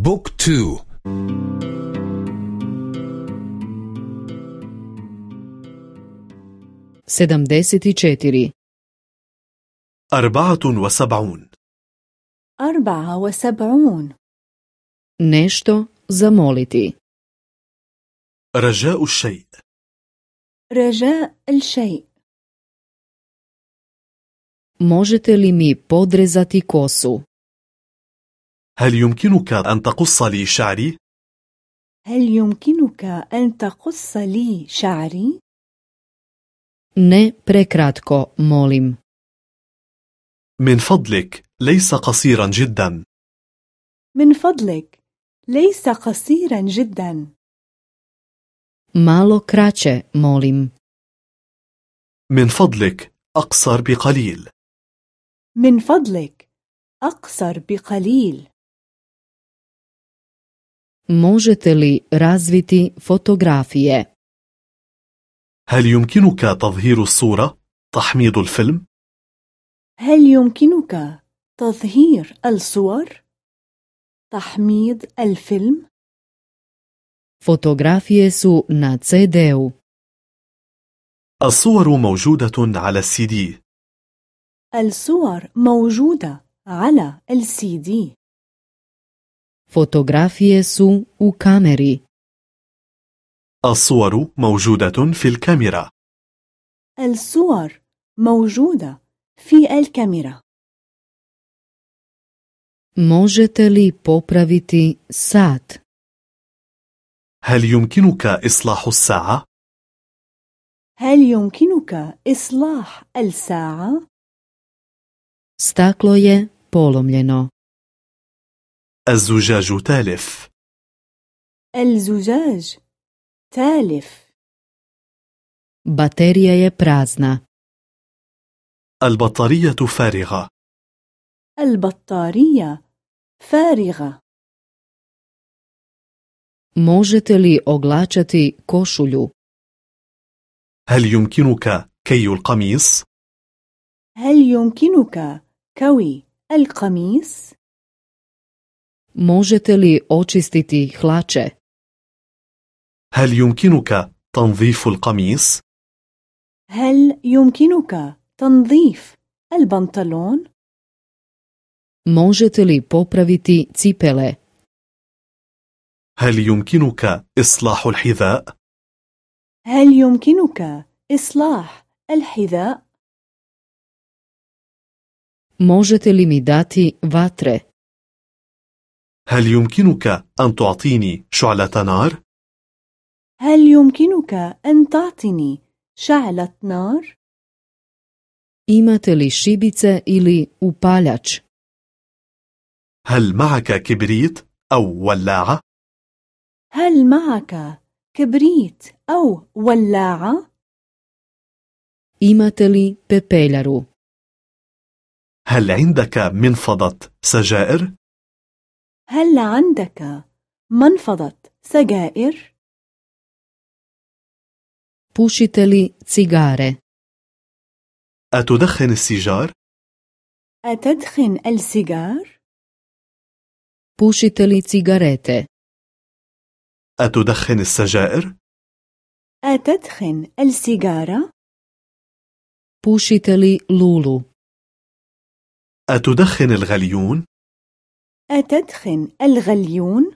بوك تو sedamdeset četiri أربعة وسبعون أربعة وسبعون nešto zamoliti رجاء الشيء رجاء الشيء možete li mi podrezati kosu هل يمكنك أن تقص لي شعري؟ هل يمكنك أن تقص لي شعري؟ ne prekratko molim. من فضلك ليس قصيرا جدا. من فضلك ليس قصيرا جدا. Malo kraće molim. من فضلك أقصر بقليل. من فضلك أقصر بقليل. Možete li razviti fotografije هل يمكنك تظهير الصورة؟ تحميض الفيلم؟ هل يمكنك تظهير الصور؟ تحميض الفيلم؟ fotografije su na CD-u الصور موجودة على السي دي الصور موجودة على السي دي fotografije su u kameri. الصور موجودة في الكاميرا. الصور موجودة في الكاميرا. Možete li popraviti sat? هل يمكنك إصلاح الساعة؟ هل يمكنك إصلاح الساعة؟ staklo je polomljeno. الزجاج تالف. الزجاج تالف. Baterija je prazna. البطارية فارغة. البطارية فارغة. Možete li oglačati košulju? هل يمكنك كي القميص؟ هل يمكنك كوي القميص؟ Možete li očistiti hlače هل يمكنك تنظيف القميص؟ هل يمكنك تنظيف البنطلون؟ možete li popraviti cipele هل يمكنك إصلاح الحذاء؟ هل يمكنك إصلاح الحذاء؟ možete li mi dati vatre هل يمكنك أن تعطيني شعلة نار؟ هل يمكنك أن تعطيني شعلة نار؟ imate li šibice ili upaljač هل معك كبريت أو ولاعة؟ هل معك كبريت أو ولاعة؟ imate li pepeljaru هل عندك منفضة سجائر؟ هل عندك منفضة سجائر؟ pušite li cigare أتدخن السيجار؟ أتدخن السيجار؟ pušite li cigarete أتدخن السجائر؟ أتدخن السيجارة؟ pušite li lulu أتدخن الغليون؟ أتدخن الغليون؟